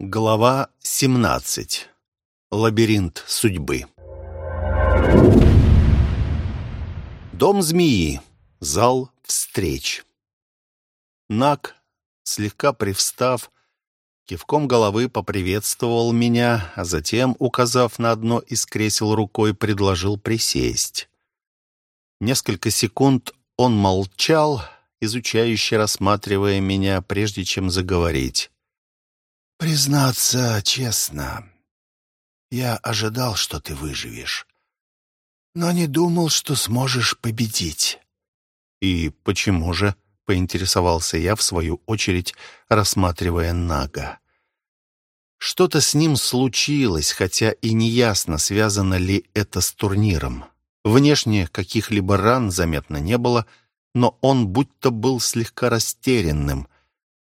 Глава 17. Лабиринт судьбы. Дом змеи. Зал встреч. Нак, слегка привстав, кивком головы поприветствовал меня, а затем, указав на одно из кресел рукой, предложил присесть. Несколько секунд он молчал, изучающе рассматривая меня, прежде чем заговорить. «Признаться честно, я ожидал, что ты выживешь, но не думал, что сможешь победить». «И почему же?» — поинтересовался я, в свою очередь, рассматривая Нага. Что-то с ним случилось, хотя и неясно, связано ли это с турниром. Внешне каких-либо ран заметно не было, но он будто был слегка растерянным.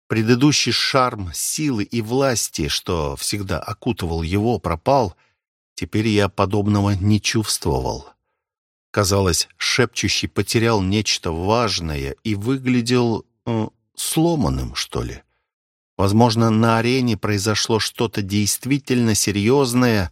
Предыдущий шарм силы и власти, что всегда окутывал его, пропал. Теперь я подобного не чувствовал. Казалось, шепчущий потерял нечто важное и выглядел э, сломанным, что ли. Возможно, на арене произошло что-то действительно серьезное,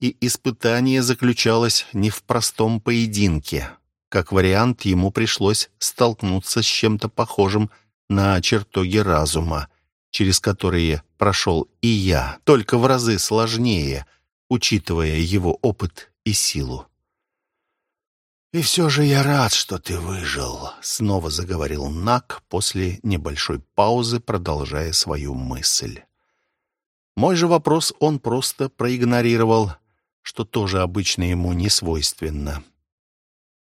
и испытание заключалось не в простом поединке. Как вариант, ему пришлось столкнуться с чем-то похожим на чертоги разума, через которые прошел и я, только в разы сложнее, учитывая его опыт и силу. «И все же я рад, что ты выжил», — снова заговорил Нак после небольшой паузы, продолжая свою мысль. Мой же вопрос он просто проигнорировал, что тоже обычно ему не свойственно.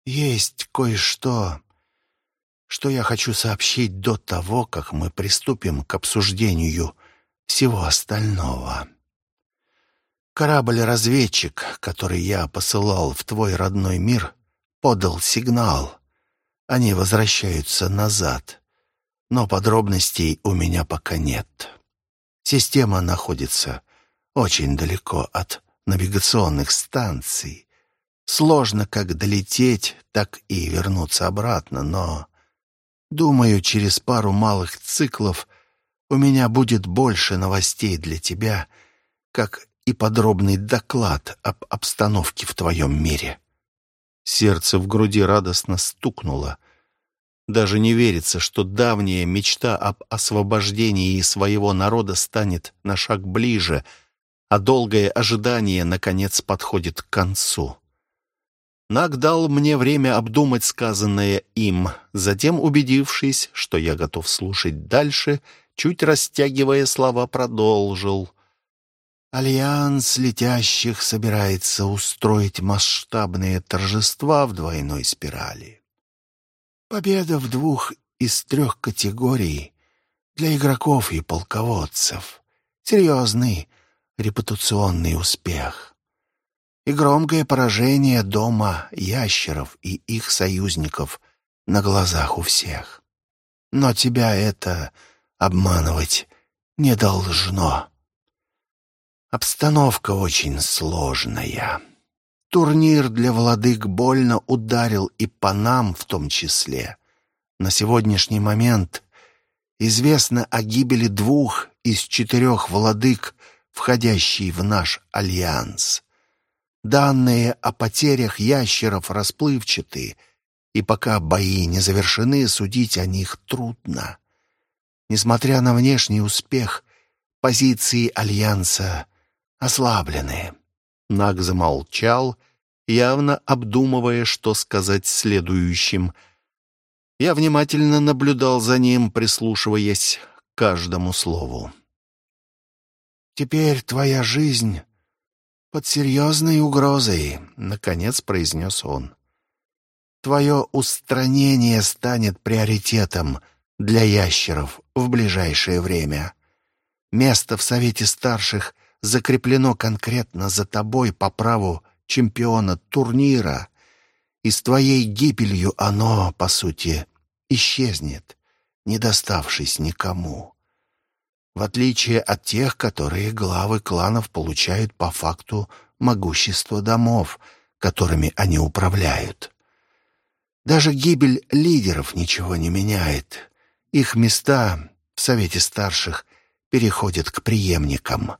«Есть кое-что, что я хочу сообщить до того, как мы приступим к обсуждению всего остального. Корабль-разведчик, который я посылал в твой родной мир, подал сигнал. Они возвращаются назад, но подробностей у меня пока нет. Система находится очень далеко от навигационных станций. Сложно как долететь, так и вернуться обратно, но, думаю, через пару малых циклов у меня будет больше новостей для тебя, как и подробный доклад об обстановке в твоем мире. Сердце в груди радостно стукнуло. Даже не верится, что давняя мечта об освобождении своего народа станет на шаг ближе, а долгое ожидание, наконец, подходит к концу. Наг дал мне время обдумать сказанное им, затем, убедившись, что я готов слушать дальше, чуть растягивая слова, продолжил. Альянс летящих собирается устроить масштабные торжества в двойной спирали. Победа в двух из трех категорий для игроков и полководцев. Серьезный репутационный успех. И громкое поражение дома ящеров и их союзников на глазах у всех. Но тебя это обманывать не должно. Обстановка очень сложная. Турнир для владык больно ударил и по нам в том числе. На сегодняшний момент известно о гибели двух из четырех владык, входящих в наш альянс. Данные о потерях ящеров расплывчаты, и пока бои не завершены, судить о них трудно. Несмотря на внешний успех, позиции альянса ослаблены». Наг замолчал, явно обдумывая, что сказать следующим. Я внимательно наблюдал за ним, прислушиваясь к каждому слову. «Теперь твоя жизнь под серьезной угрозой», — наконец произнес он. «Твое устранение станет приоритетом для ящеров в ближайшее время. Место в Совете Старших — закреплено конкретно за тобой по праву чемпиона турнира, и с твоей гибелью оно, по сути, исчезнет, не доставшись никому. В отличие от тех, которые главы кланов получают по факту могущество домов, которыми они управляют. Даже гибель лидеров ничего не меняет. Их места в Совете Старших переходят к преемникам.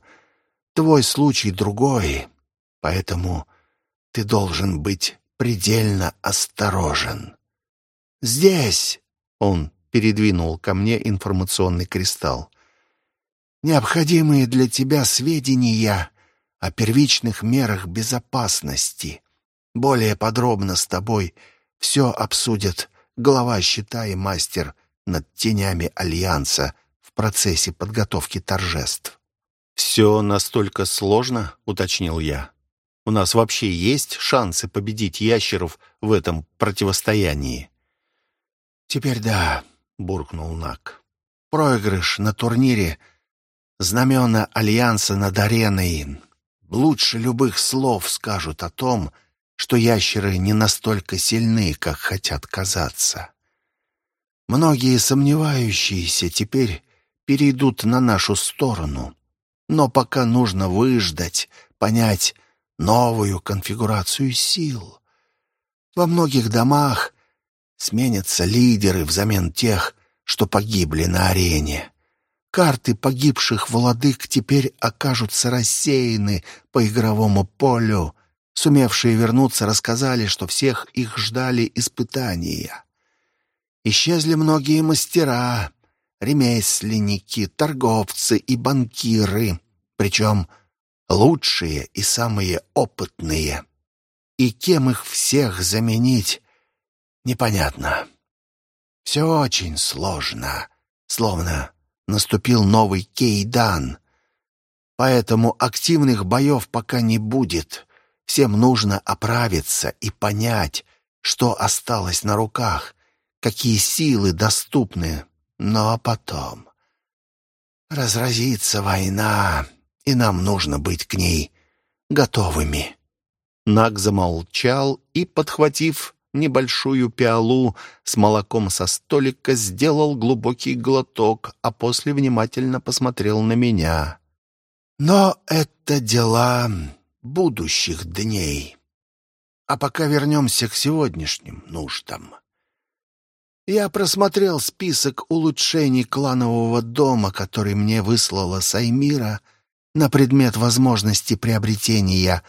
Твой случай другой, поэтому ты должен быть предельно осторожен. Здесь он передвинул ко мне информационный кристалл. Необходимые для тебя сведения о первичных мерах безопасности. Более подробно с тобой все обсудят глава щита и мастер над тенями Альянса в процессе подготовки торжеств. «Все настолько сложно?» — уточнил я. «У нас вообще есть шансы победить ящеров в этом противостоянии?» «Теперь да», — буркнул Нак. «Проигрыш на турнире, знамена Альянса над ареной лучше любых слов скажут о том, что ящеры не настолько сильны, как хотят казаться. Многие сомневающиеся теперь перейдут на нашу сторону, но пока нужно выждать, понять новую конфигурацию сил. Во многих домах сменятся лидеры взамен тех, что погибли на арене. Карты погибших владык теперь окажутся рассеяны по игровому полю. Сумевшие вернуться рассказали, что всех их ждали испытания. Исчезли многие мастера, ремесленники, торговцы и банкиры, причем лучшие и самые опытные. И кем их всех заменить, непонятно. Все очень сложно, словно наступил новый Кейдан. Поэтому активных боев пока не будет. Всем нужно оправиться и понять, что осталось на руках, какие силы доступны. Но потом разразится война, и нам нужно быть к ней готовыми. Наг замолчал и, подхватив небольшую пиалу с молоком со столика, сделал глубокий глоток, а после внимательно посмотрел на меня. «Но это дела будущих дней. А пока вернемся к сегодняшним нуждам. Я просмотрел список улучшений кланового дома, который мне выслала Саймира на предмет возможности приобретения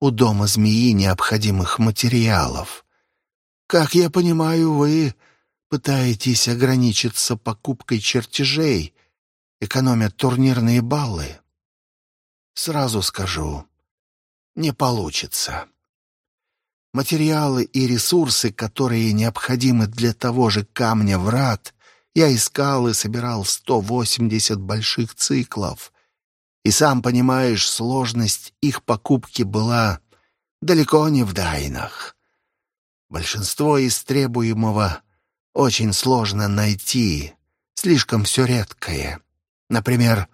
у дома змеи необходимых материалов. Как я понимаю, вы пытаетесь ограничиться покупкой чертежей, экономя турнирные баллы. Сразу скажу, не получится. Материалы и ресурсы, которые необходимы для того же камня врат, я искал и собирал 180 больших циклов. И сам понимаешь, сложность их покупки была далеко не в дайнах. Большинство из требуемого очень сложно найти, слишком все редкое. Например,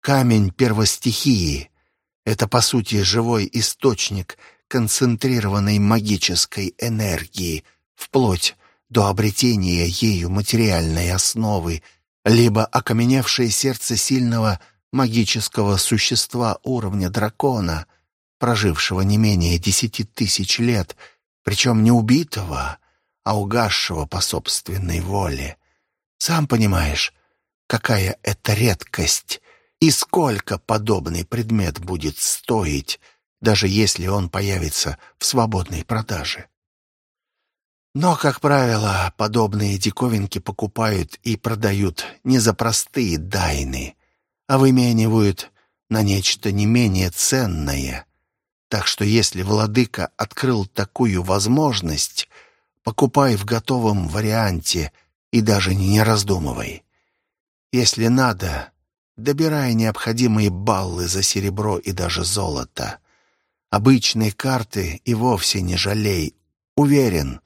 камень первостихии — это, по сути, живой источник концентрированной магической энергии, вплоть до обретения ею материальной основы, либо окаменевшее сердце сильного магического существа уровня дракона, прожившего не менее десяти тысяч лет — причем не убитого, а угасшего по собственной воле. Сам понимаешь, какая это редкость и сколько подобный предмет будет стоить, даже если он появится в свободной продаже. Но, как правило, подобные диковинки покупают и продают не за простые дайны, а выменивают на нечто не менее ценное, так что если владыка открыл такую возможность, покупай в готовом варианте и даже не раздумывай. Если надо, добирай необходимые баллы за серебро и даже золото. Обычные карты и вовсе не жалей. Уверен,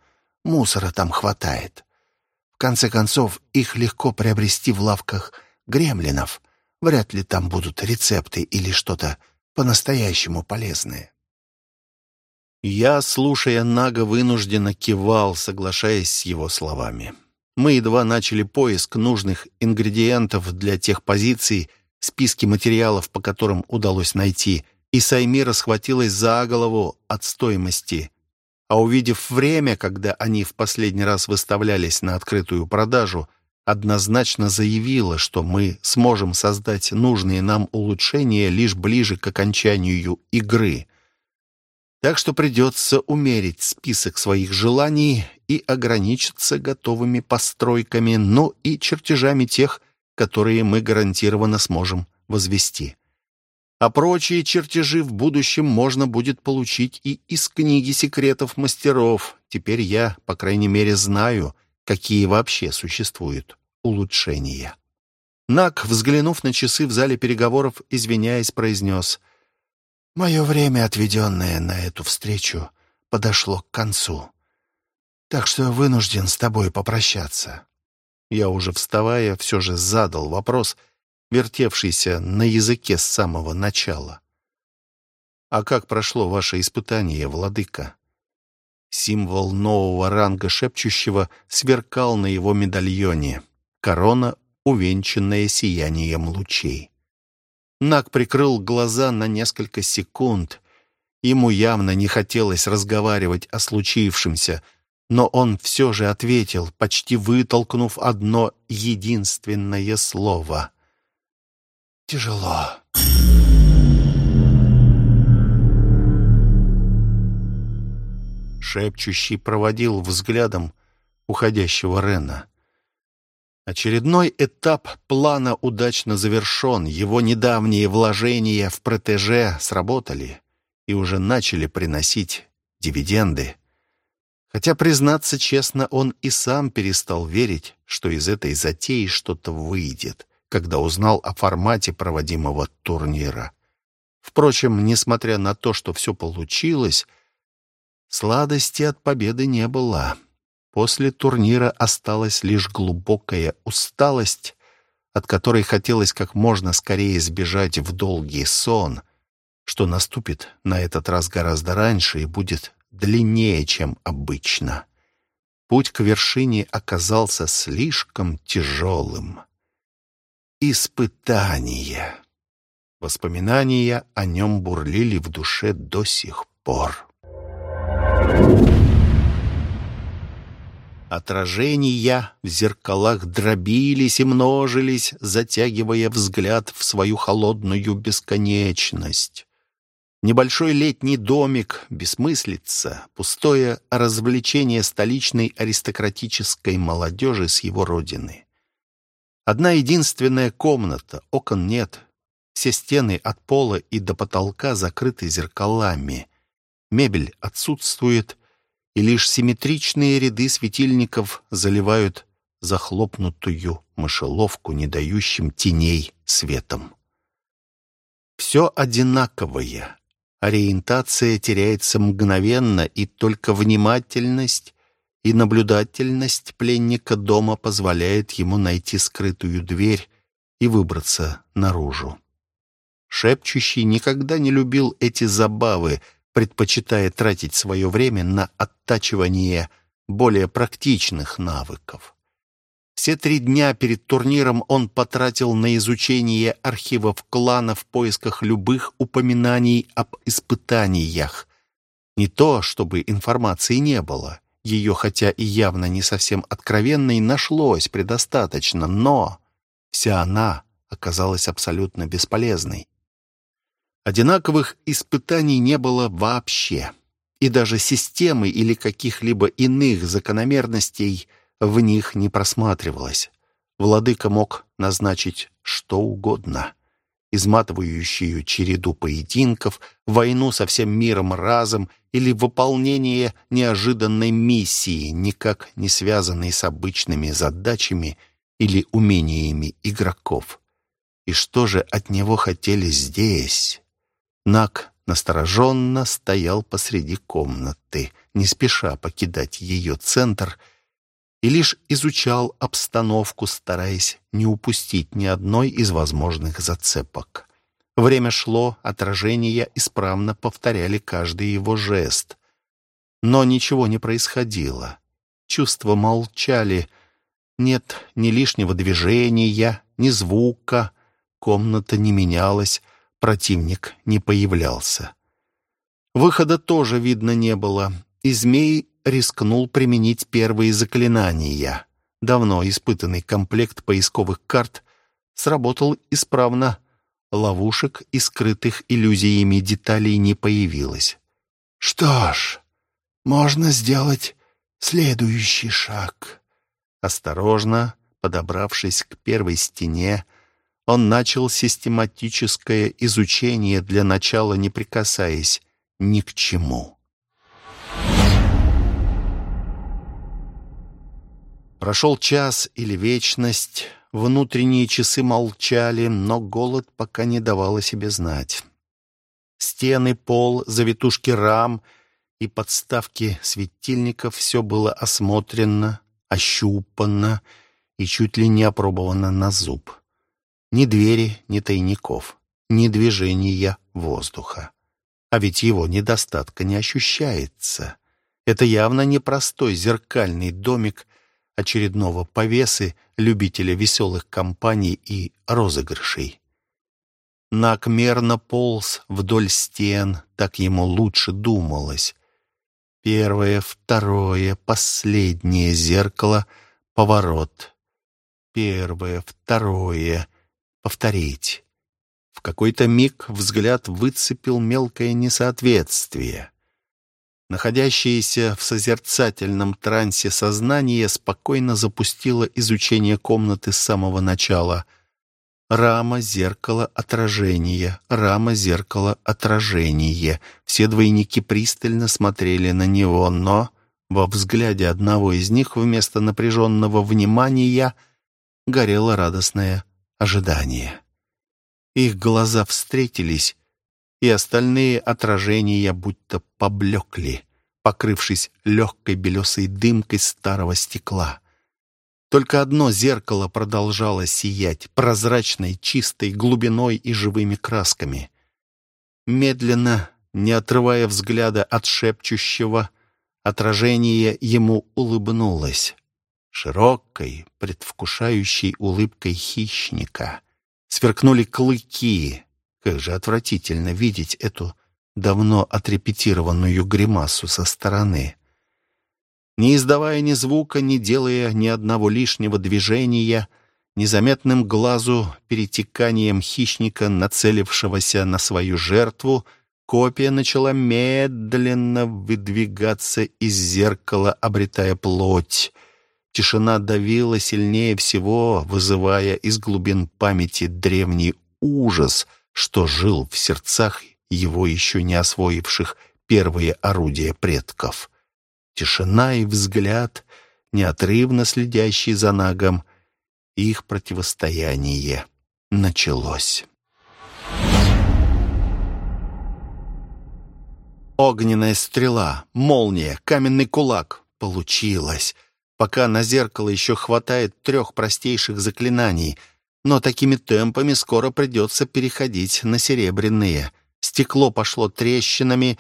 мусора там хватает. В конце концов, их легко приобрести в лавках гремлинов. Вряд ли там будут рецепты или что-то по-настоящему полезное. Я, слушая Нага, вынужденно кивал, соглашаясь с его словами. Мы едва начали поиск нужных ингредиентов для тех позиций, списки материалов, по которым удалось найти, и Саймира схватилась за голову от стоимости. А увидев время, когда они в последний раз выставлялись на открытую продажу, однозначно заявила, что мы сможем создать нужные нам улучшения лишь ближе к окончанию игры. Так что придется умерить список своих желаний и ограничиться готовыми постройками, ну и чертежами тех, которые мы гарантированно сможем возвести. А прочие чертежи в будущем можно будет получить и из книги секретов мастеров. Теперь я, по крайней мере, знаю, какие вообще существуют улучшения. Нак, взглянув на часы в зале переговоров, извиняясь, произнес «Мое время, отведенное на эту встречу, подошло к концу, так что вынужден с тобой попрощаться». Я уже вставая, все же задал вопрос — вертевшийся на языке с самого начала. «А как прошло ваше испытание, владыка?» Символ нового ранга шепчущего сверкал на его медальоне. Корона, увенчанная сиянием лучей. Нак прикрыл глаза на несколько секунд. Ему явно не хотелось разговаривать о случившемся, но он все же ответил, почти вытолкнув одно единственное слово — тяжело. Шепчущий проводил взглядом уходящего Рена. Очередной этап плана удачно завершен. Его недавние вложения в протеже сработали и уже начали приносить дивиденды. Хотя, признаться честно, он и сам перестал верить, что из этой затеи что-то выйдет когда узнал о формате проводимого турнира. Впрочем, несмотря на то, что все получилось, сладости от победы не было. После турнира осталась лишь глубокая усталость, от которой хотелось как можно скорее сбежать в долгий сон, что наступит на этот раз гораздо раньше и будет длиннее, чем обычно. Путь к вершине оказался слишком тяжелым испытание. Воспоминания о нем бурлили в душе до сих пор. Отражения в зеркалах дробились и множились, затягивая взгляд в свою холодную бесконечность. Небольшой летний домик, бессмыслица, пустое развлечение столичной аристократической молодежи с его родины. Одна единственная комната, окон нет. Все стены от пола и до потолка закрыты зеркалами. Мебель отсутствует, и лишь симметричные ряды светильников заливают захлопнутую мышеловку, не дающим теней светом. Все одинаковое. Ориентация теряется мгновенно, и только внимательность и наблюдательность пленника дома позволяет ему найти скрытую дверь и выбраться наружу. Шепчущий никогда не любил эти забавы, предпочитая тратить свое время на оттачивание более практичных навыков. Все три дня перед турниром он потратил на изучение архивов клана в поисках любых упоминаний об испытаниях. Не то, чтобы информации не было. Ее, хотя и явно не совсем откровенной, нашлось предостаточно, но вся она оказалась абсолютно бесполезной. Одинаковых испытаний не было вообще, и даже системы или каких-либо иных закономерностей в них не просматривалось. Владыка мог назначить что угодно изматывающую череду поединков, войну со всем миром разом или выполнение неожиданной миссии, никак не связанной с обычными задачами или умениями игроков. И что же от него хотели здесь? Нак настороженно стоял посреди комнаты, не спеша покидать ее центр — и лишь изучал обстановку, стараясь не упустить ни одной из возможных зацепок. Время шло, отражения исправно повторяли каждый его жест. Но ничего не происходило. Чувства молчали. Нет ни лишнего движения, ни звука. Комната не менялась, противник не появлялся. Выхода тоже видно не было, и змей рискнул применить первые заклинания. давно испытанный комплект поисковых карт сработал исправно. Ловушек и скрытых иллюзиями деталей не появилось. «Что ж, можно сделать следующий шаг». Осторожно, подобравшись к первой стене, он начал систематическое изучение, для начала не прикасаясь ни к чему. Прошел час или вечность, внутренние часы молчали, но голод пока не давал о себе знать. Стены, пол, завитушки рам и подставки светильников — все было осмотрено, ощупано и чуть ли не опробовано на зуб. Ни двери, ни тайников, ни движения воздуха. А ведь его недостатка не ощущается. Это явно непростой зеркальный домик — очередного повесы, любителя веселых компаний и розыгрышей. Нак мерно полз вдоль стен, так ему лучше думалось. Первое, второе, последнее зеркало, поворот. Первое, второе, повторить. В какой-то миг взгляд выцепил мелкое несоответствие. Находящееся в созерцательном трансе сознание спокойно запустило изучение комнаты с самого начала. Рама, зеркало, отражение, рама, зеркало, отражение. Все двойники пристально смотрели на него, но во взгляде одного из них вместо напряженного внимания горело радостное ожидание. Их глаза встретились, и остальные отражения будто поблекли, покрывшись легкой белесой дымкой старого стекла. Только одно зеркало продолжало сиять прозрачной, чистой глубиной и живыми красками. Медленно, не отрывая взгляда от шепчущего, отражение ему улыбнулось. Широкой, предвкушающей улыбкой хищника. Сверкнули клыки, как же отвратительно видеть эту давно отрепетированную гримасу со стороны. Не издавая ни звука, не делая ни одного лишнего движения, незаметным глазу перетеканием хищника, нацелившегося на свою жертву, копия начала медленно выдвигаться из зеркала, обретая плоть. Тишина давила сильнее всего, вызывая из глубин памяти древний ужас — что жил в сердцах его еще не освоивших первые орудия предков. Тишина и взгляд, неотрывно следящий за нагом, их противостояние началось. Огненная стрела, молния, каменный кулак. Получилось. Пока на зеркало еще хватает трех простейших заклинаний — но такими темпами скоро придется переходить на серебряные. Стекло пошло трещинами,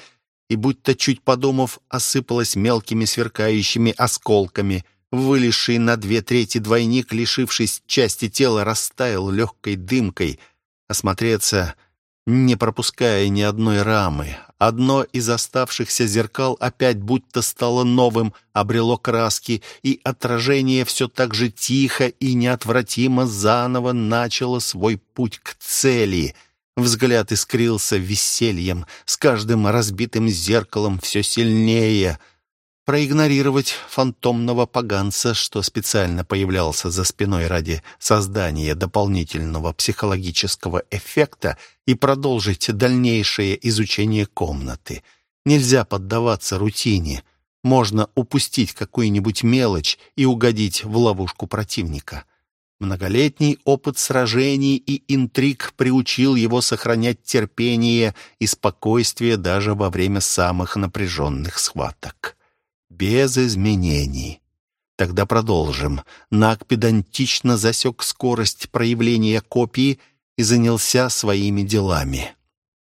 и, будто чуть подумав, осыпалось мелкими сверкающими осколками. Вылезший на две трети двойник, лишившись части тела, растаял легкой дымкой. Осмотреться не пропуская ни одной рамы. Одно из оставшихся зеркал опять будто стало новым, обрело краски, и отражение все так же тихо и неотвратимо заново начало свой путь к цели. Взгляд искрился весельем, с каждым разбитым зеркалом все сильнее — проигнорировать фантомного поганца, что специально появлялся за спиной ради создания дополнительного психологического эффекта и продолжить дальнейшее изучение комнаты. Нельзя поддаваться рутине. Можно упустить какую-нибудь мелочь и угодить в ловушку противника. Многолетний опыт сражений и интриг приучил его сохранять терпение и спокойствие даже во время самых напряженных схваток без изменений. Тогда продолжим. Наг педантично засек скорость проявления копии и занялся своими делами.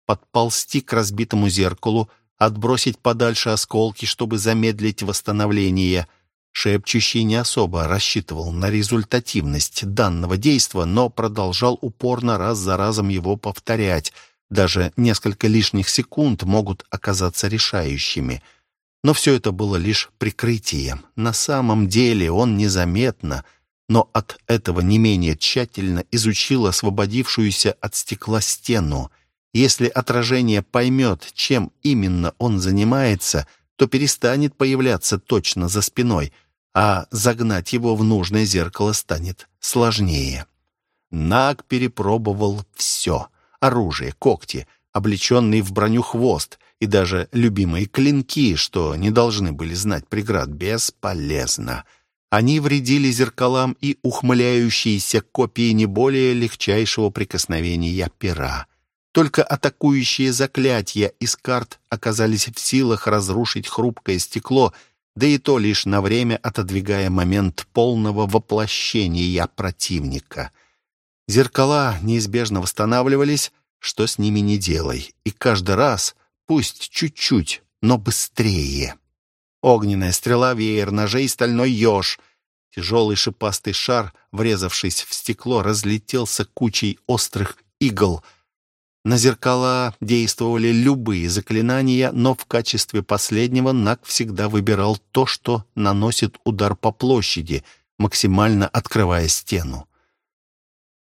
Подползти к разбитому зеркалу, отбросить подальше осколки, чтобы замедлить восстановление. Шепчущий не особо рассчитывал на результативность данного действа, но продолжал упорно раз за разом его повторять. Даже несколько лишних секунд могут оказаться решающими — Но все это было лишь прикрытием. На самом деле он незаметно, но от этого не менее тщательно изучил освободившуюся от стекла стену. Если отражение поймет, чем именно он занимается, то перестанет появляться точно за спиной, а загнать его в нужное зеркало станет сложнее. Наг перепробовал все — оружие, когти, облеченный в броню хвост и даже любимые клинки, что не должны были знать преград, бесполезно. Они вредили зеркалам и ухмыляющиеся копии не более легчайшего прикосновения пера. Только атакующие заклятия из карт оказались в силах разрушить хрупкое стекло, да и то лишь на время отодвигая момент полного воплощения противника. Зеркала неизбежно восстанавливались, что с ними не делай, и каждый раз, пусть чуть-чуть, но быстрее. Огненная стрела, веер ножей, стальной еж. Тяжелый шипастый шар, врезавшись в стекло, разлетелся кучей острых игл. На зеркала действовали любые заклинания, но в качестве последнего Нак всегда выбирал то, что наносит удар по площади, максимально открывая стену.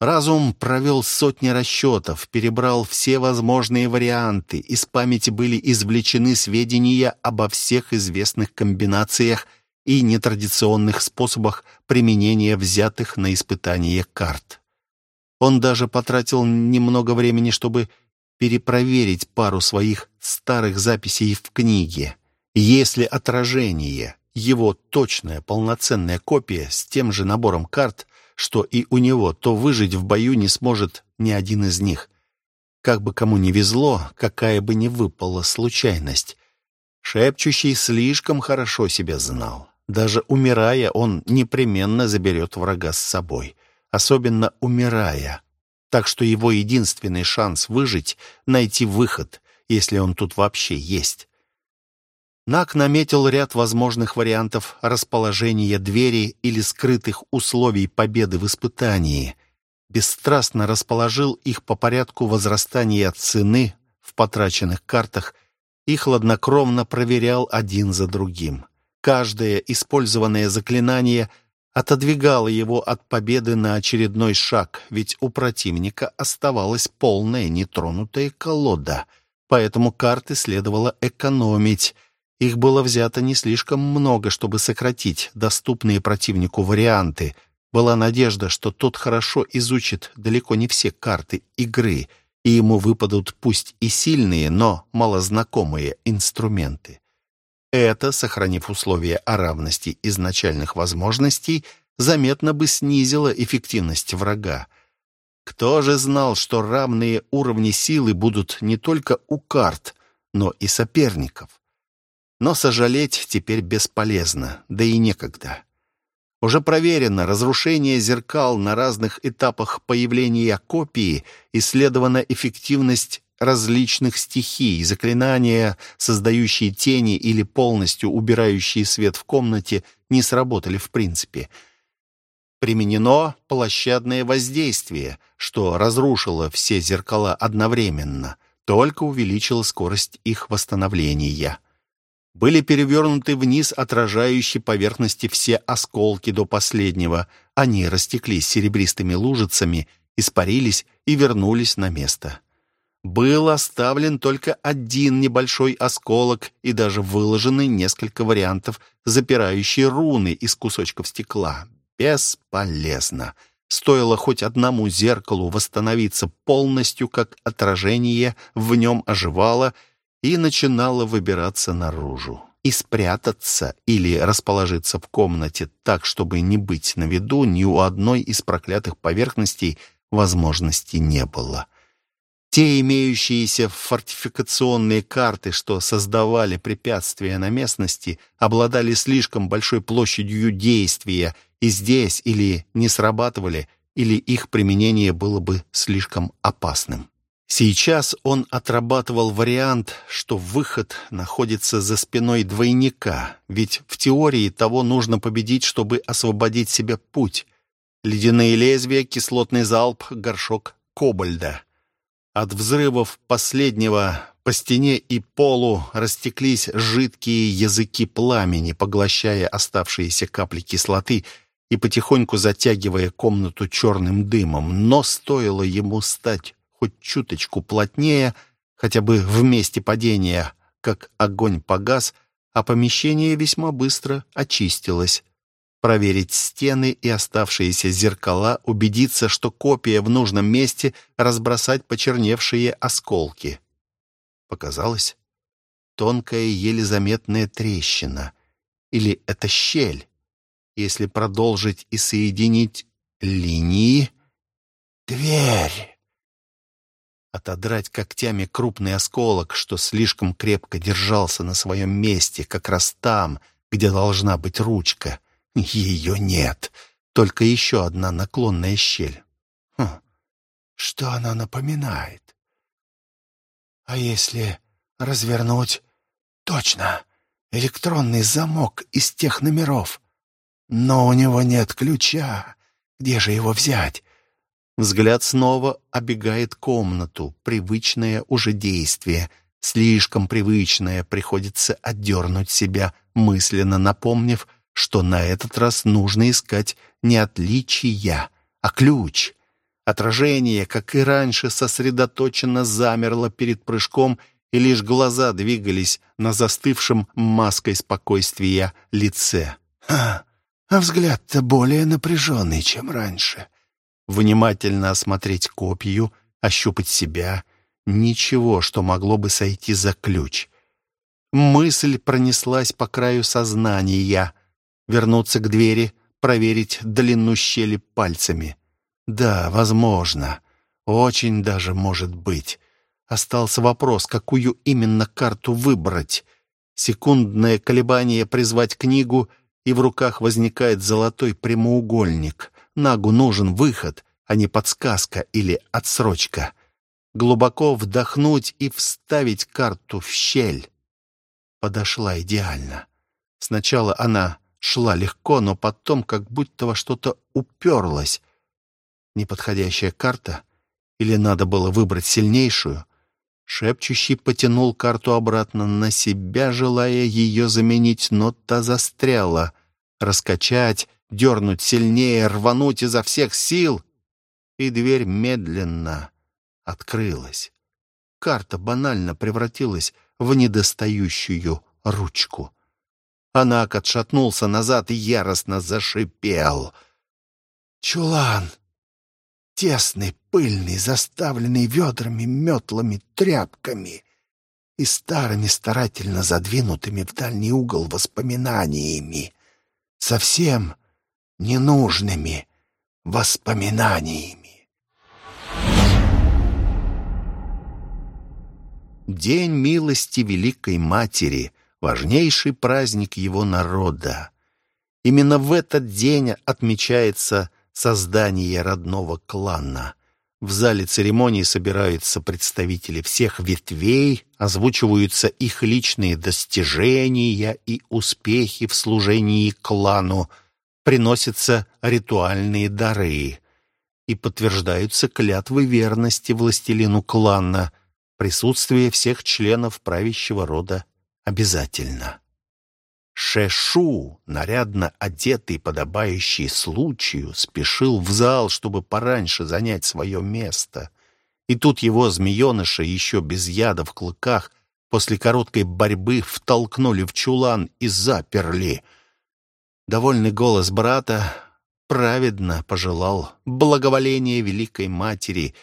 Разум провел сотни расчетов, перебрал все возможные варианты. Из памяти были извлечены сведения обо всех известных комбинациях и нетрадиционных способах применения взятых на испытание карт. Он даже потратил немного времени, чтобы перепроверить пару своих старых записей в книге. Если отражение, его точная полноценная копия с тем же набором карт – что и у него, то выжить в бою не сможет ни один из них. Как бы кому ни везло, какая бы ни выпала случайность. Шепчущий слишком хорошо себя знал. Даже умирая, он непременно заберет врага с собой. Особенно умирая. Так что его единственный шанс выжить — найти выход, если он тут вообще есть. Нак наметил ряд возможных вариантов расположения двери или скрытых условий победы в испытании. Бесстрастно расположил их по порядку возрастания цены в потраченных картах и хладнокровно проверял один за другим. Каждое использованное заклинание отодвигало его от победы на очередной шаг, ведь у противника оставалась полная нетронутая колода, поэтому карты следовало экономить — их было взято не слишком много, чтобы сократить доступные противнику варианты. Была надежда, что тот хорошо изучит далеко не все карты игры, и ему выпадут пусть и сильные, но малознакомые инструменты. Это, сохранив условия о равности изначальных возможностей, заметно бы снизило эффективность врага. Кто же знал, что равные уровни силы будут не только у карт, но и соперников? Но сожалеть теперь бесполезно, да и некогда. Уже проверено, разрушение зеркал на разных этапах появления копии, исследована эффективность различных стихий, заклинания, создающие тени или полностью убирающие свет в комнате, не сработали в принципе. Применено площадное воздействие, что разрушило все зеркала одновременно, только увеличило скорость их восстановления были перевернуты вниз отражающие поверхности все осколки до последнего. Они растеклись серебристыми лужицами, испарились и вернулись на место. Был оставлен только один небольшой осколок и даже выложены несколько вариантов, запирающие руны из кусочков стекла. Бесполезно. Стоило хоть одному зеркалу восстановиться полностью, как отражение в нем оживало — и начинала выбираться наружу. И спрятаться или расположиться в комнате так, чтобы не быть на виду ни у одной из проклятых поверхностей возможности не было. Те имеющиеся фортификационные карты, что создавали препятствия на местности, обладали слишком большой площадью действия, и здесь или не срабатывали, или их применение было бы слишком опасным. Сейчас он отрабатывал вариант, что выход находится за спиной двойника, ведь в теории того нужно победить, чтобы освободить себе путь. Ледяные лезвия, кислотный залп, горшок кобальда. От взрывов последнего по стене и полу растеклись жидкие языки пламени, поглощая оставшиеся капли кислоты и потихоньку затягивая комнату черным дымом. Но стоило ему стать хоть чуточку плотнее, хотя бы в месте падения, как огонь погас, а помещение весьма быстро очистилось. Проверить стены и оставшиеся зеркала, убедиться, что копия в нужном месте, разбросать почерневшие осколки. Показалось, тонкая, еле заметная трещина. Или это щель? Если продолжить и соединить линии... Дверь! Отодрать когтями крупный осколок, что слишком крепко держался на своем месте, как раз там, где должна быть ручка. Ее нет, только еще одна наклонная щель. Хм. Что она напоминает? А если развернуть? Точно, электронный замок из тех номеров. Но у него нет ключа. Где же его взять? Взгляд снова обегает комнату. Привычное уже действие. Слишком привычное. Приходится отдернуть себя, мысленно напомнив, что на этот раз нужно искать не отличия, а ключ. Отражение, как и раньше, сосредоточенно замерло перед прыжком, и лишь глаза двигались на застывшем маской спокойствия лице. «Ха! А взгляд-то более напряженный, чем раньше внимательно осмотреть копию, ощупать себя. Ничего, что могло бы сойти за ключ. Мысль пронеслась по краю сознания. Вернуться к двери, проверить длину щели пальцами. Да, возможно. Очень даже может быть. Остался вопрос, какую именно карту выбрать. Секундное колебание призвать книгу, и в руках возникает золотой прямоугольник. Нагу нужен выход, а не подсказка или отсрочка. Глубоко вдохнуть и вставить карту в щель. Подошла идеально. Сначала она шла легко, но потом как будто во что-то уперлась. Неподходящая карта? Или надо было выбрать сильнейшую? Шепчущий потянул карту обратно на себя, желая ее заменить, но та застряла. Раскачать, дернуть сильнее, рвануть изо всех сил, и дверь медленно открылась. Карта банально превратилась в недостающую ручку. Анак отшатнулся назад и яростно зашипел. «Чулан! Тесный, пыльный, заставленный ведрами, метлами, тряпками и старыми старательно задвинутыми в дальний угол воспоминаниями. Совсем ненужными воспоминаниями. День милости Великой Матери — важнейший праздник его народа. Именно в этот день отмечается создание родного клана. В зале церемонии собираются представители всех ветвей, озвучиваются их личные достижения и успехи в служении клану, приносятся ритуальные дары и подтверждаются клятвы верности властелину клана. Присутствие всех членов правящего рода обязательно. Шешу, нарядно одетый, подобающий случаю, спешил в зал, чтобы пораньше занять свое место. И тут его змееныша, еще без яда в клыках, после короткой борьбы втолкнули в чулан и заперли — Довольный голос брата праведно пожелал благоволения Великой Матери.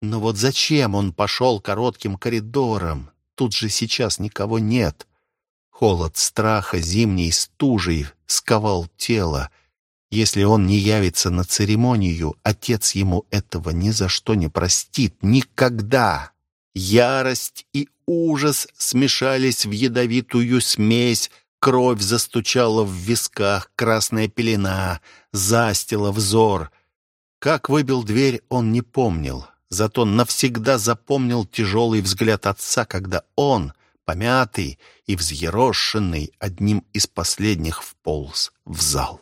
Но вот зачем он пошел коротким коридором? Тут же сейчас никого нет. Холод страха зимней стужей сковал тело. Если он не явится на церемонию, отец ему этого ни за что не простит. Никогда! Ярость и ужас смешались в ядовитую смесь, Кровь застучала в висках, красная пелена застила взор. Как выбил дверь, он не помнил. Зато навсегда запомнил тяжелый взгляд отца, когда он, помятый и взъерошенный, одним из последних вполз в зал.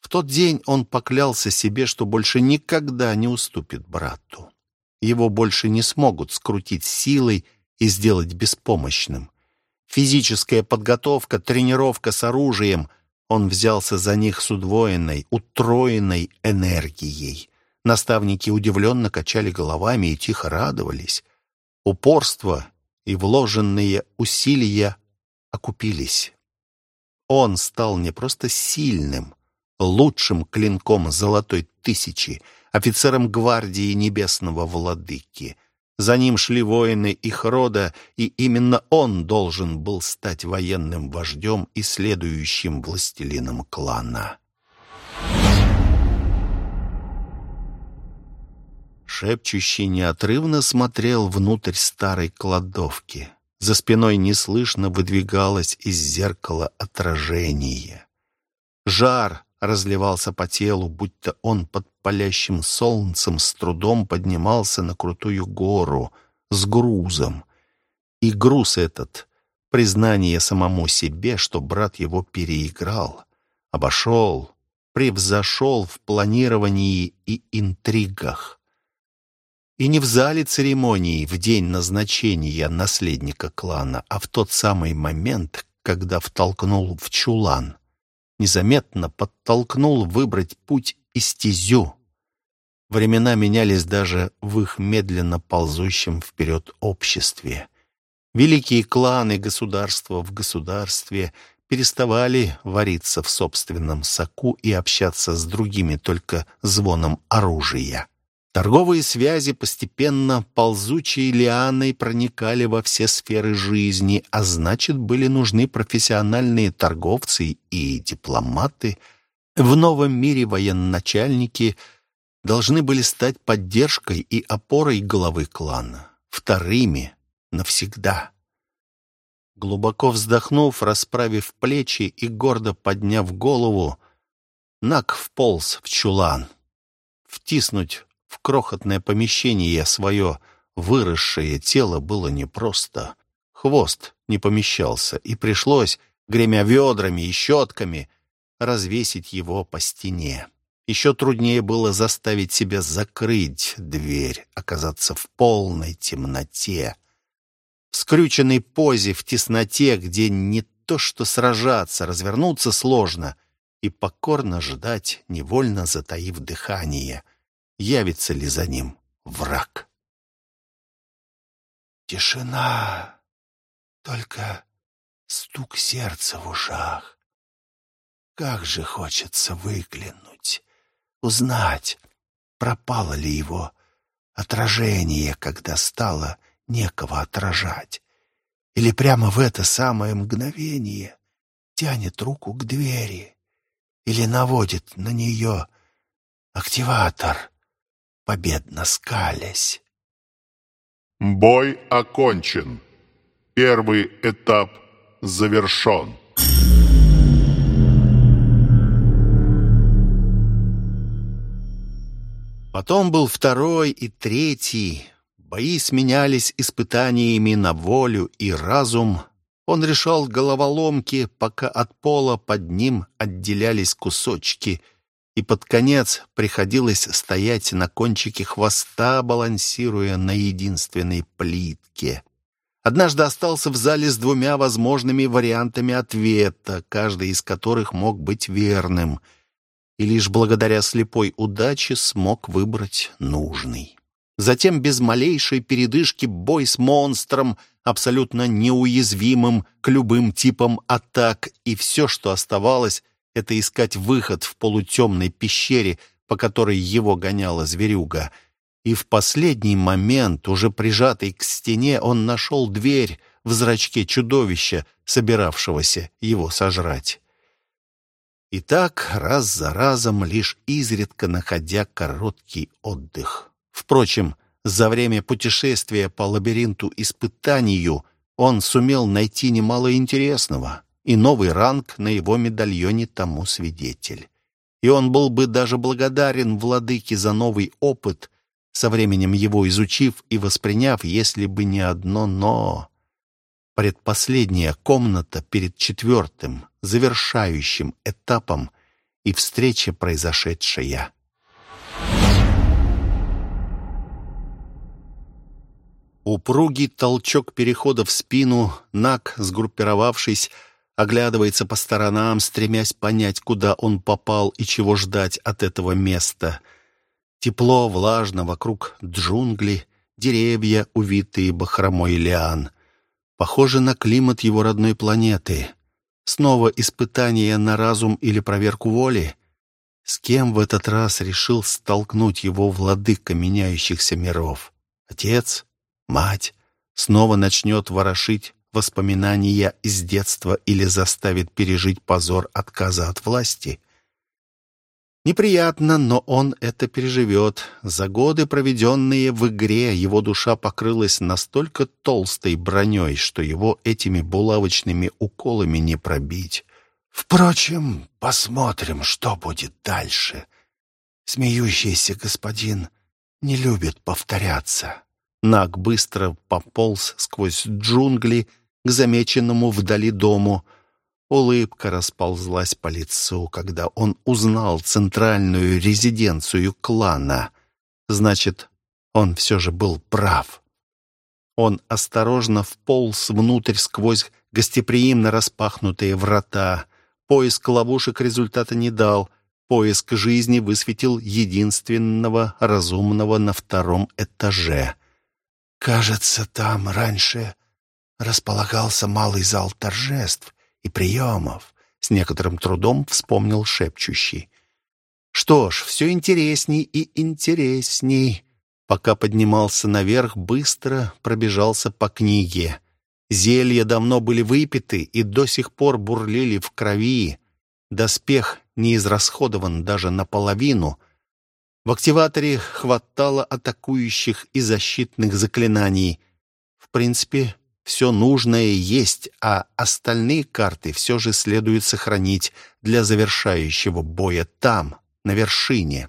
В тот день он поклялся себе, что больше никогда не уступит брату. Его больше не смогут скрутить силой и сделать беспомощным. Физическая подготовка, тренировка с оружием — он взялся за них с удвоенной, утроенной энергией. Наставники удивленно качали головами и тихо радовались. Упорство и вложенные усилия окупились. Он стал не просто сильным, лучшим клинком золотой тысячи, офицером гвардии небесного владыки. За ним шли воины их рода, и именно он должен был стать военным вождем и следующим властелином клана. Шепчущий неотрывно смотрел внутрь старой кладовки. За спиной неслышно выдвигалось из зеркала отражение. Жар разливался по телу, будто он под палящим солнцем с трудом поднимался на крутую гору с грузом. И груз этот — признание самому себе, что брат его переиграл, обошел, превзошел в планировании и интригах. И не в зале церемонии в день назначения наследника клана, а в тот самый момент, когда втолкнул в чулан. Незаметно подтолкнул выбрать путь и стезю. Времена менялись даже в их медленно ползущем вперед обществе. Великие кланы государства в государстве переставали вариться в собственном соку и общаться с другими только звоном оружия. Торговые связи постепенно ползучей лианой проникали во все сферы жизни, а значит, были нужны профессиональные торговцы и дипломаты. В новом мире военачальники должны были стать поддержкой и опорой главы клана, вторыми навсегда. Глубоко вздохнув, расправив плечи и гордо подняв голову, Нак вполз в чулан. Втиснуть в крохотное помещение свое выросшее тело было непросто. Хвост не помещался, и пришлось, гремя ведрами и щетками, развесить его по стене. Еще труднее было заставить себя закрыть дверь, оказаться в полной темноте. В скрюченной позе, в тесноте, где не то что сражаться, развернуться сложно, и покорно ждать, невольно затаив дыхание — явится ли за ним враг. Тишина, только стук сердца в ушах. Как же хочется выглянуть, узнать, пропало ли его отражение, когда стало некого отражать. Или прямо в это самое мгновение тянет руку к двери или наводит на нее активатор победно скалясь. Бой окончен. Первый этап завершен. Потом был второй и третий. Бои сменялись испытаниями на волю и разум. Он решал головоломки, пока от пола под ним отделялись кусочки — и под конец приходилось стоять на кончике хвоста, балансируя на единственной плитке. Однажды остался в зале с двумя возможными вариантами ответа, каждый из которых мог быть верным, и лишь благодаря слепой удаче смог выбрать нужный. Затем без малейшей передышки бой с монстром, абсолютно неуязвимым к любым типам атак, и все, что оставалось, это искать выход в полутемной пещере, по которой его гоняла зверюга. И в последний момент, уже прижатый к стене, он нашел дверь в зрачке чудовища, собиравшегося его сожрать. И так, раз за разом, лишь изредка находя короткий отдых. Впрочем, за время путешествия по лабиринту испытанию он сумел найти немало интересного и новый ранг на его медальоне тому свидетель. И он был бы даже благодарен владыке за новый опыт, со временем его изучив и восприняв, если бы не одно «но». Предпоследняя комната перед четвертым, завершающим этапом и встреча, произошедшая. Упругий толчок перехода в спину, Нак, сгруппировавшись, оглядывается по сторонам, стремясь понять, куда он попал и чего ждать от этого места. Тепло, влажно, вокруг джунгли, деревья, увитые бахромой лиан. Похоже на климат его родной планеты. Снова испытание на разум или проверку воли? С кем в этот раз решил столкнуть его владыка меняющихся миров? Отец? Мать? Снова начнет ворошить воспоминания из детства или заставит пережить позор отказа от власти. Неприятно, но он это переживет. За годы, проведенные в игре, его душа покрылась настолько толстой броней, что его этими булавочными уколами не пробить. Впрочем, посмотрим, что будет дальше. Смеющийся господин не любит повторяться. Наг быстро пополз сквозь джунгли, к замеченному вдали дому. Улыбка расползлась по лицу, когда он узнал центральную резиденцию клана. Значит, он все же был прав. Он осторожно вполз внутрь сквозь гостеприимно распахнутые врата. Поиск ловушек результата не дал. Поиск жизни высветил единственного разумного на втором этаже. «Кажется, там раньше располагался малый зал торжеств и приемов, с некоторым трудом вспомнил шепчущий. Что ж, все интересней и интересней. Пока поднимался наверх, быстро пробежался по книге. Зелья давно были выпиты и до сих пор бурлили в крови. Доспех не израсходован даже наполовину. В активаторе хватало атакующих и защитных заклинаний. В принципе, все нужное есть, а остальные карты все же следует сохранить для завершающего боя там, на вершине.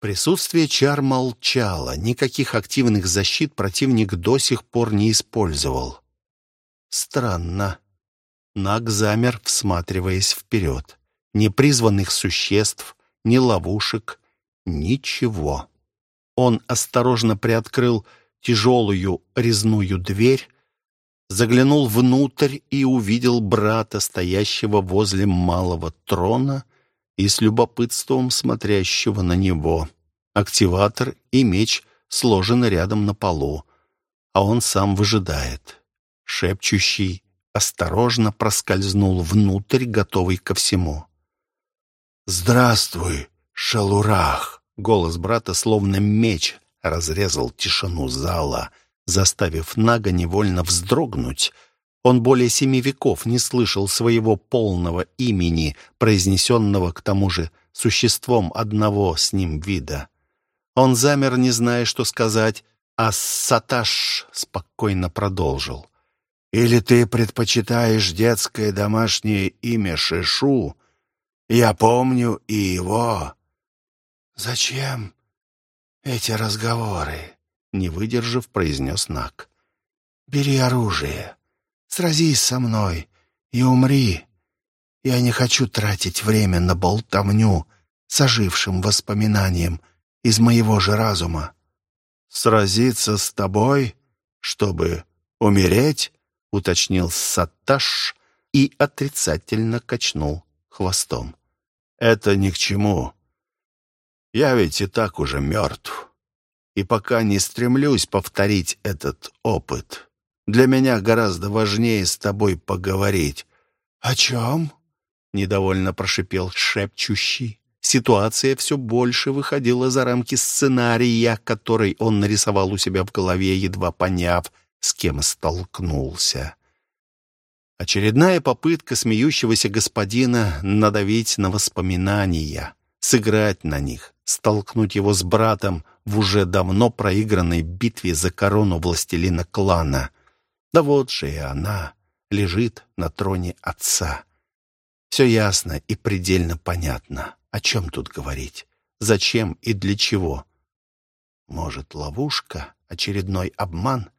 Присутствие чар молчало, никаких активных защит противник до сих пор не использовал. Странно. Наг замер, всматриваясь вперед. Ни призванных существ, ни ловушек, ничего. Он осторожно приоткрыл тяжелую резную дверь, заглянул внутрь и увидел брата, стоящего возле малого трона и с любопытством смотрящего на него. Активатор и меч сложены рядом на полу, а он сам выжидает. Шепчущий осторожно проскользнул внутрь, готовый ко всему. «Здравствуй, Шалурах!» Голос брата словно меч разрезал тишину зала, заставив Нага невольно вздрогнуть. Он более семи веков не слышал своего полного имени, произнесенного к тому же существом одного с ним вида. Он замер, не зная, что сказать, а Саташ спокойно продолжил. «Или ты предпочитаешь детское домашнее имя Шишу? Я помню и его». «Зачем эти разговоры?» — не выдержав, произнес Нак. «Бери оружие, сразись со мной и умри. Я не хочу тратить время на болтовню с ожившим воспоминанием из моего же разума». «Сразиться с тобой, чтобы умереть?» — уточнил Саташ и отрицательно качнул хвостом. «Это ни к чему. Я ведь и так уже мертв. И пока не стремлюсь повторить этот опыт, для меня гораздо важнее с тобой поговорить. «О чем?» — недовольно прошипел шепчущий. Ситуация все больше выходила за рамки сценария, который он нарисовал у себя в голове, едва поняв, с кем столкнулся. Очередная попытка смеющегося господина надавить на воспоминания, сыграть на них, столкнуть его с братом в уже давно проигранной битве за корону властелина клана. Да вот же и она лежит на троне отца. Все ясно и предельно понятно. О чем тут говорить? Зачем и для чего? Может, ловушка? Очередной обман?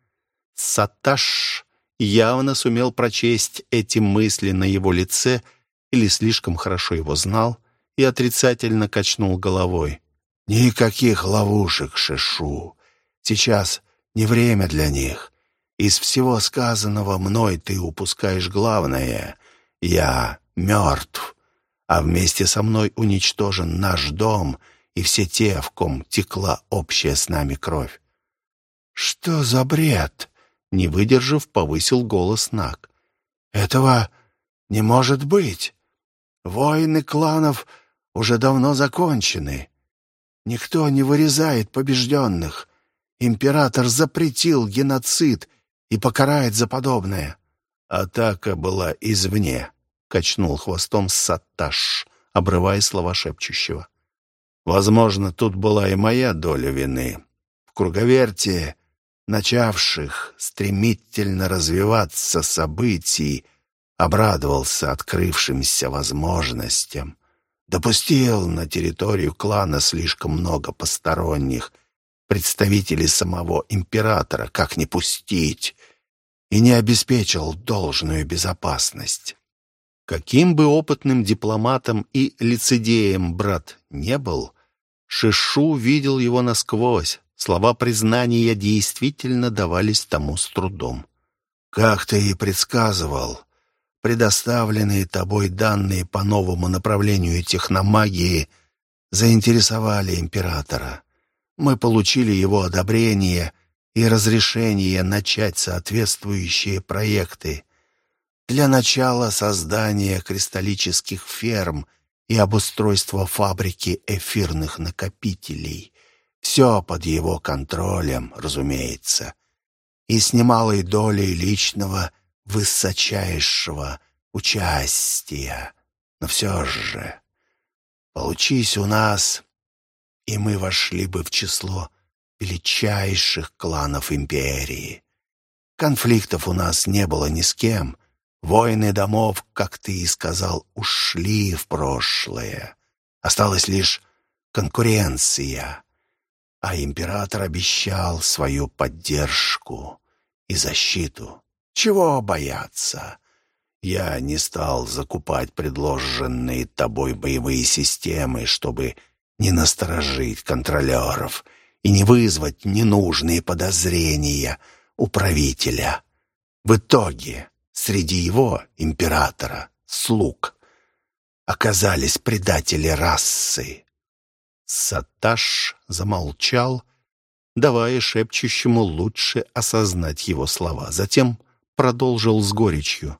Саташ явно сумел прочесть эти мысли на его лице или слишком хорошо его знал — и отрицательно качнул головой. «Никаких ловушек, Шишу. Сейчас не время для них. Из всего сказанного мной ты упускаешь главное. Я мертв, а вместе со мной уничтожен наш дом и все те, в ком текла общая с нами кровь. «Что за бред?» — не выдержав, повысил голос Наг. «Этого не может быть. Войны кланов уже давно закончены. Никто не вырезает побежденных. Император запретил геноцид и покарает за подобное. Атака была извне, — качнул хвостом Сатташ, обрывая слова шепчущего. Возможно, тут была и моя доля вины. В круговерте начавших стремительно развиваться событий обрадовался открывшимся возможностям, допустил на территорию клана слишком много посторонних, представителей самого императора, как не пустить, и не обеспечил должную безопасность. Каким бы опытным дипломатом и лицедеем брат не был, Шишу видел его насквозь. Слова признания действительно давались тому с трудом. «Как ты и предсказывал, предоставленные тобой данные по новому направлению техномагии заинтересовали императора мы получили его одобрение и разрешение начать соответствующие проекты. Для начала создания кристаллических ферм и обустройства фабрики эфирных накопителей. Все под его контролем, разумеется. И с немалой долей личного высочайшего участия. Но все же, получись у нас и мы вошли бы в число величайших кланов империи. Конфликтов у нас не было ни с кем. Войны домов, как ты и сказал, ушли в прошлое. Осталась лишь конкуренция. А император обещал свою поддержку и защиту. Чего бояться? Я не стал закупать предложенные тобой боевые системы, чтобы не насторожить контролеров и не вызвать ненужные подозрения у правителя. В итоге среди его, императора, слуг, оказались предатели расы. Саташ замолчал, давая шепчущему лучше осознать его слова. Затем продолжил с горечью.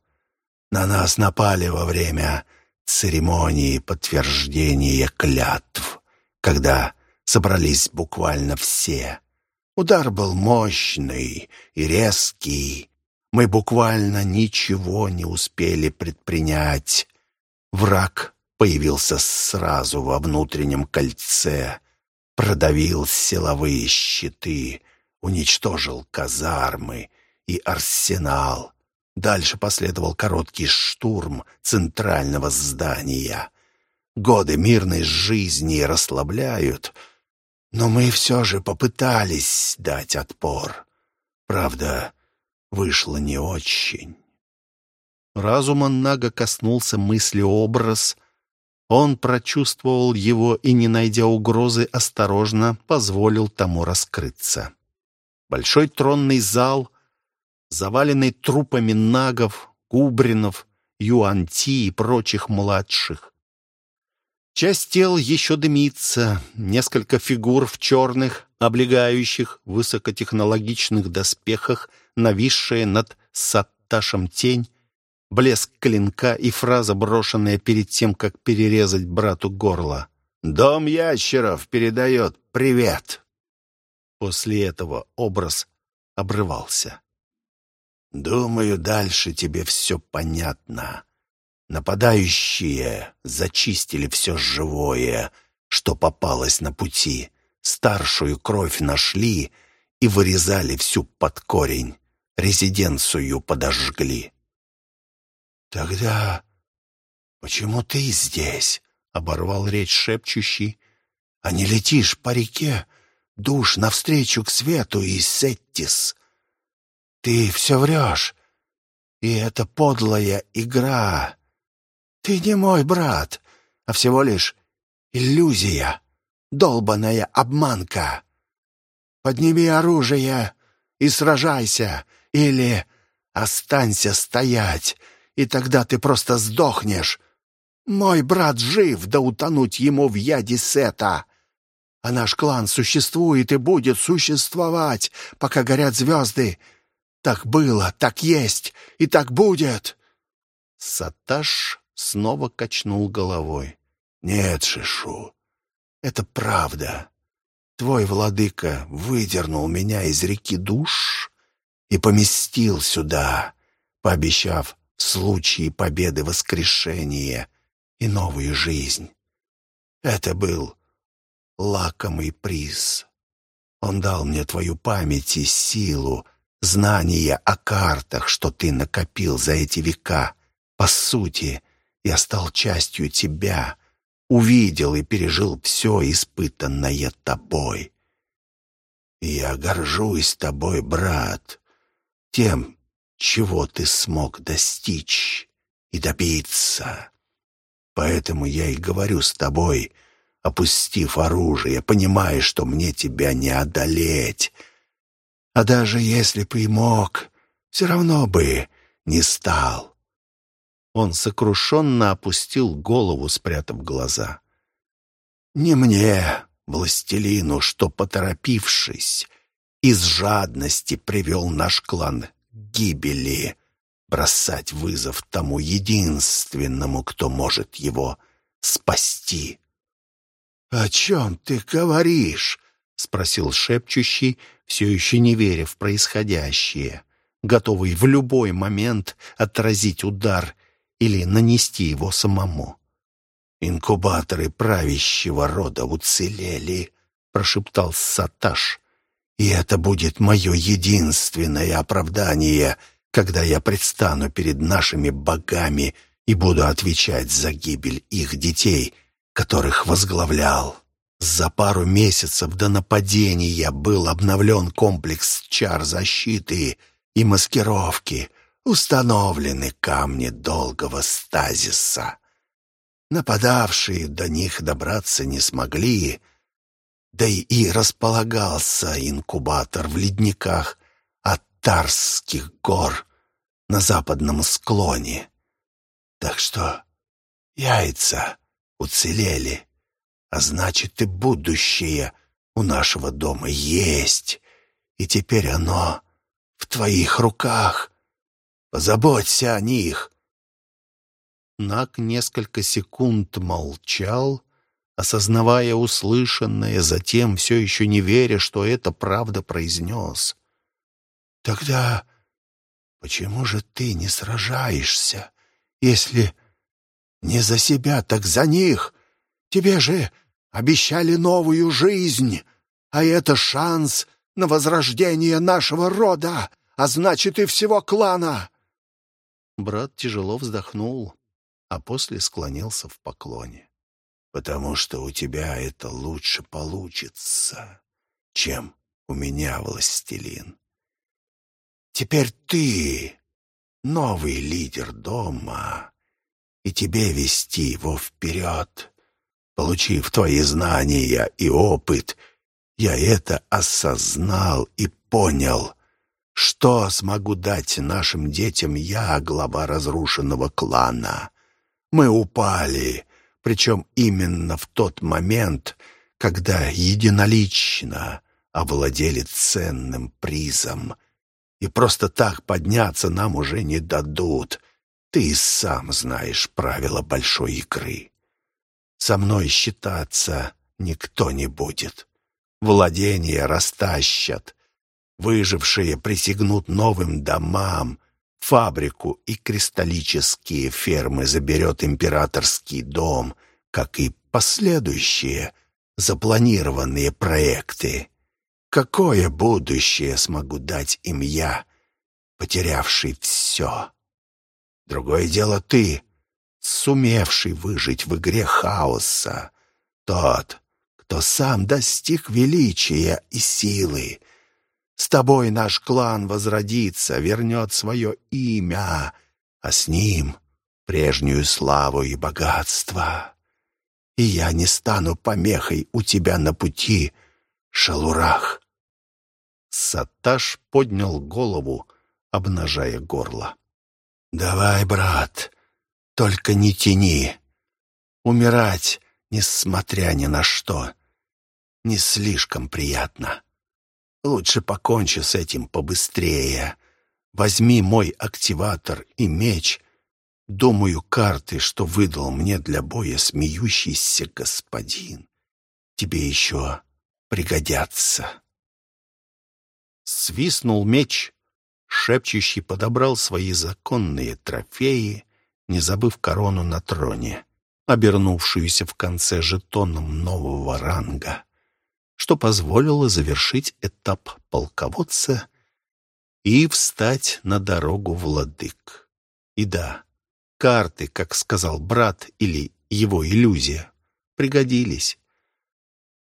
«На нас напали во время церемонии подтверждения клятв когда собрались буквально все. Удар был мощный и резкий. Мы буквально ничего не успели предпринять. Враг появился сразу во внутреннем кольце, продавил силовые щиты, уничтожил казармы и арсенал. Дальше последовал короткий штурм центрального здания. Годы мирной жизни расслабляют, но мы все же попытались дать отпор. Правда, вышло не очень. Разума Нага коснулся мысли-образ. Он прочувствовал его и, не найдя угрозы, осторожно позволил тому раскрыться. Большой тронный зал, заваленный трупами нагов, губринов, юанти и прочих младших. Часть тел еще дымится, несколько фигур в черных, облегающих высокотехнологичных доспехах, нависшая над Сатташем тень, блеск клинка и фраза, брошенная перед тем, как перерезать брату горло. «Дом ящеров передает привет!» После этого образ обрывался. «Думаю, дальше тебе все понятно. Нападающие зачистили все живое, что попалось на пути. Старшую кровь нашли и вырезали всю под корень. Резиденцию подожгли. «Тогда почему ты здесь?» — оборвал речь шепчущий. «А не летишь по реке, душ навстречу к свету и Сеттис? Ты все врешь, и это подлая игра. Ты не мой брат, а всего лишь иллюзия, долбаная обманка. Подними оружие, и сражайся, или останься стоять, и тогда ты просто сдохнешь. Мой брат жив, да утонуть ему в яде Сета. А наш клан существует и будет существовать, пока горят звезды. Так было, так есть и так будет. Саташ снова качнул головой. «Нет, Шишу, это правда. Твой владыка выдернул меня из реки душ и поместил сюда, пообещав в случае победы воскрешение и новую жизнь. Это был лакомый приз. Он дал мне твою память и силу, знания о картах, что ты накопил за эти века. По сути, я стал частью тебя, увидел и пережил все испытанное тобой. я горжусь тобой, брат, тем, чего ты смог достичь и добиться. Поэтому я и говорю с тобой, опустив оружие, понимая, что мне тебя не одолеть. А даже если бы и мог, все равно бы не стал. Он сокрушенно опустил голову, спрятав глаза. «Не мне, властелину, что, поторопившись, из жадности привел наш клан к гибели, бросать вызов тому единственному, кто может его спасти». «О чем ты говоришь?» — спросил шепчущий, все еще не веря в происходящее, готовый в любой момент отразить удар или нанести его самому. «Инкубаторы правящего рода уцелели», — прошептал Саташ. «И это будет мое единственное оправдание, когда я предстану перед нашими богами и буду отвечать за гибель их детей, которых возглавлял». За пару месяцев до нападения был обновлен комплекс чар защиты и маскировки, установлены камни долгого стазиса. Нападавшие до них добраться не смогли, да и располагался инкубатор в ледниках Аттарских гор на западном склоне. Так что яйца уцелели, а значит и будущее у нашего дома есть, и теперь оно в твоих руках. Позаботься о них!» Нак несколько секунд молчал, осознавая услышанное, затем все еще не веря, что это правда произнес. «Тогда почему же ты не сражаешься, если не за себя, так за них? Тебе же обещали новую жизнь, а это шанс на возрождение нашего рода, а значит и всего клана!» Брат тяжело вздохнул, а после склонился в поклоне. «Потому что у тебя это лучше получится, чем у меня, властелин. Теперь ты новый лидер дома, и тебе вести его вперед. Получив твои знания и опыт, я это осознал и понял. Что смогу дать нашим детям я, глава разрушенного клана? Мы упали, причем именно в тот момент, когда единолично овладели ценным призом. И просто так подняться нам уже не дадут. Ты сам знаешь правила большой игры. Со мной считаться никто не будет. Владения растащат, Выжившие присягнут новым домам, фабрику и кристаллические фермы заберет императорский дом, как и последующие запланированные проекты. Какое будущее смогу дать им я, потерявший все? Другое дело ты, сумевший выжить в игре хаоса, тот, кто сам достиг величия и силы, с тобой наш клан возродится, вернет свое имя, а с ним прежнюю славу и богатство. И я не стану помехой у тебя на пути, Шалурах. Саташ поднял голову, обнажая горло. «Давай, брат, только не тяни. Умирать, несмотря ни на что, не слишком приятно. Лучше покончи с этим побыстрее. Возьми мой активатор и меч. Думаю, карты, что выдал мне для боя смеющийся господин, тебе еще пригодятся». Свистнул меч, шепчущий подобрал свои законные трофеи, не забыв корону на троне, обернувшуюся в конце жетоном нового ранга, что позволило завершить этап полководца и встать на дорогу владык. И да, карты, как сказал брат или его иллюзия, пригодились.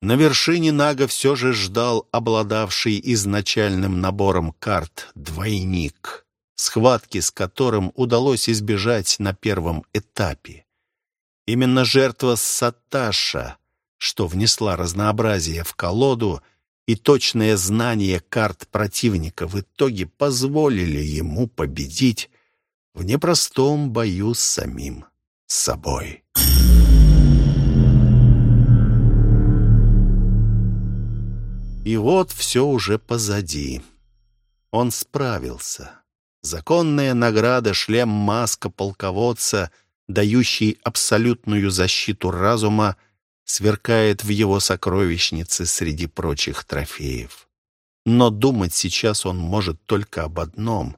На вершине Нага все же ждал обладавший изначальным набором карт двойник, схватки с которым удалось избежать на первом этапе. Именно жертва Саташа, что внесла разнообразие в колоду, и точное знание карт противника в итоге позволили ему победить в непростом бою с самим собой. И вот все уже позади. Он справился. Законная награда, шлем-маска полководца, дающий абсолютную защиту разума, сверкает в его сокровищнице среди прочих трофеев. Но думать сейчас он может только об одном.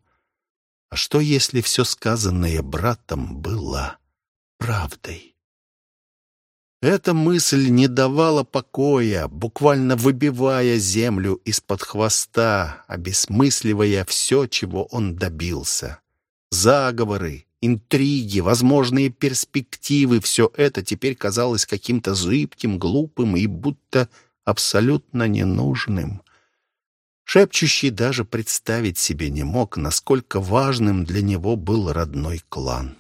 А что, если все сказанное братом было правдой? Эта мысль не давала покоя, буквально выбивая землю из-под хвоста, обесмысливая все, чего он добился. Заговоры, интриги, возможные перспективы — все это теперь казалось каким-то зыбким, глупым и будто абсолютно ненужным. Шепчущий даже представить себе не мог, насколько важным для него был родной клан.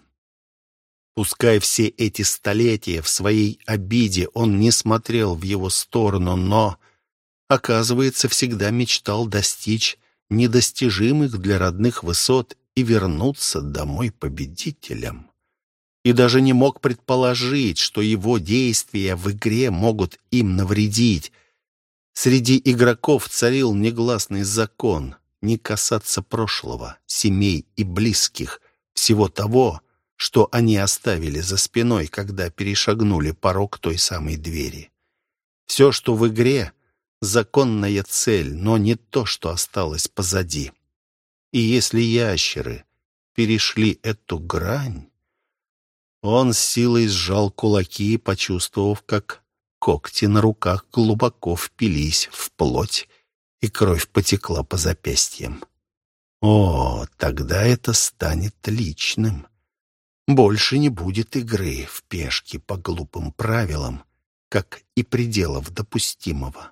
Пускай все эти столетия в своей обиде он не смотрел в его сторону, но, оказывается, всегда мечтал достичь недостижимых для родных высот и вернуться домой победителем. И даже не мог предположить, что его действия в игре могут им навредить. Среди игроков царил негласный закон не касаться прошлого, семей и близких, всего того, что они оставили за спиной, когда перешагнули порог той самой двери. Все, что в игре — законная цель, но не то, что осталось позади. И если ящеры перешли эту грань... Он с силой сжал кулаки, почувствовав, как когти на руках глубоко впились в плоть, и кровь потекла по запястьям. О, тогда это станет личным. Больше не будет игры в пешки по глупым правилам, как и пределов допустимого.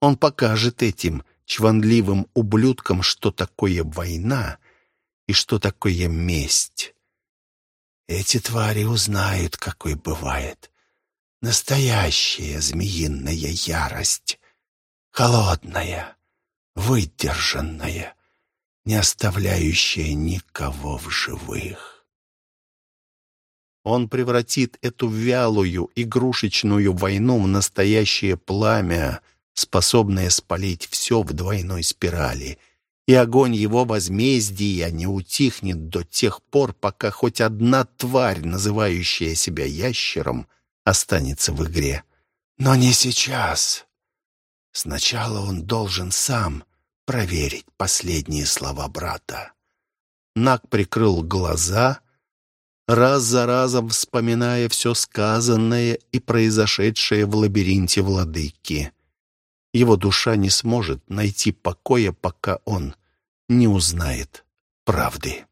Он покажет этим чванливым ублюдкам, что такое война и что такое месть. Эти твари узнают, какой бывает настоящая змеиная ярость, холодная, выдержанная, не оставляющая никого в живых. Он превратит эту вялую, игрушечную войну в настоящее пламя, способное спалить все в двойной спирали. И огонь его возмездия не утихнет до тех пор, пока хоть одна тварь, называющая себя ящером, останется в игре. Но не сейчас. Сначала он должен сам проверить последние слова брата. Нак прикрыл глаза раз за разом вспоминая все сказанное и произошедшее в лабиринте владыки. Его душа не сможет найти покоя, пока он не узнает правды.